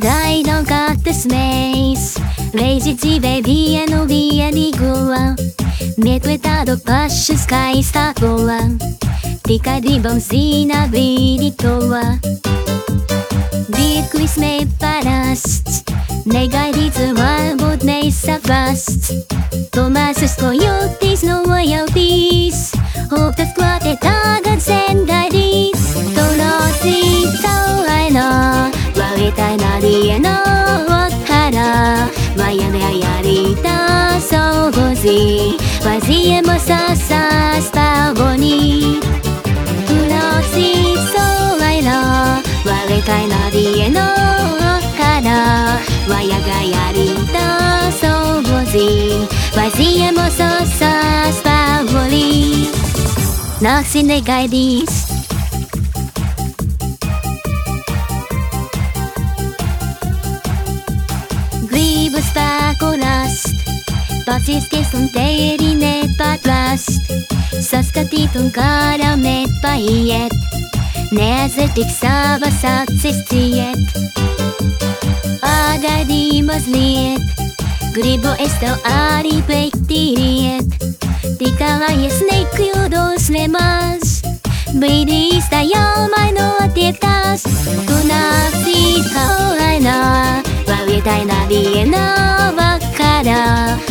大のカクタスメイスレイジジベビエのビエリグワメトエタドパッシュスカイスターゴワティカディボンシーナビリトワビクリスメパラスネガリズワボドネイサバストマススコヨテ たいなりえのわからわやでやりたそうじ。わじえもささスタボに。プロシーソアイロ割りたいなりえのわからわやがやりたそうじ。わじえもささスタボに。Nagsinigaidis Grievous atgriezties un tēri nepatvest, saskatīt un kādam nepaiet, neaizver tik savas acis ciet. Pagaidī mazliet, gribu es tev arī pētīriet, tik tā lai es nekļūdos nemaz. Brīdī īstā jau mainotiek tās, tu nācīt kaulainā, vai vietainā vienā vakarā.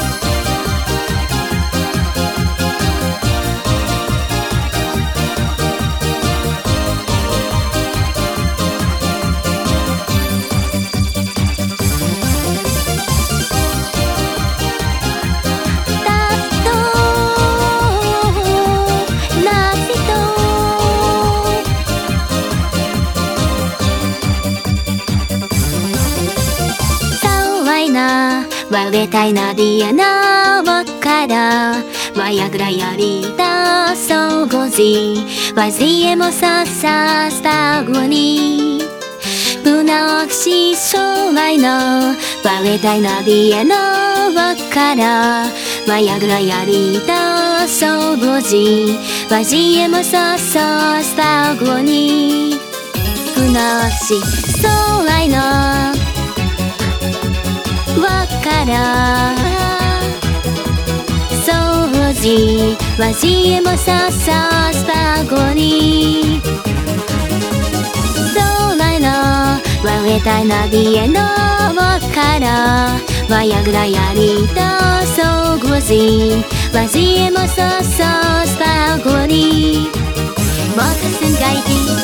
割れたいなディアナわからわやぐらやりたそうごじわじえもささスタゴに。不なくし障害の割れたいなディアナわからわやぐらやりたそうごじわじえもささスタゴに。不なくし障害のわから掃除わしえもささスタゴにそうないの。割れたいなりえのわからわやぐらやりたそうじわしえもささスタゴに任せんかいて。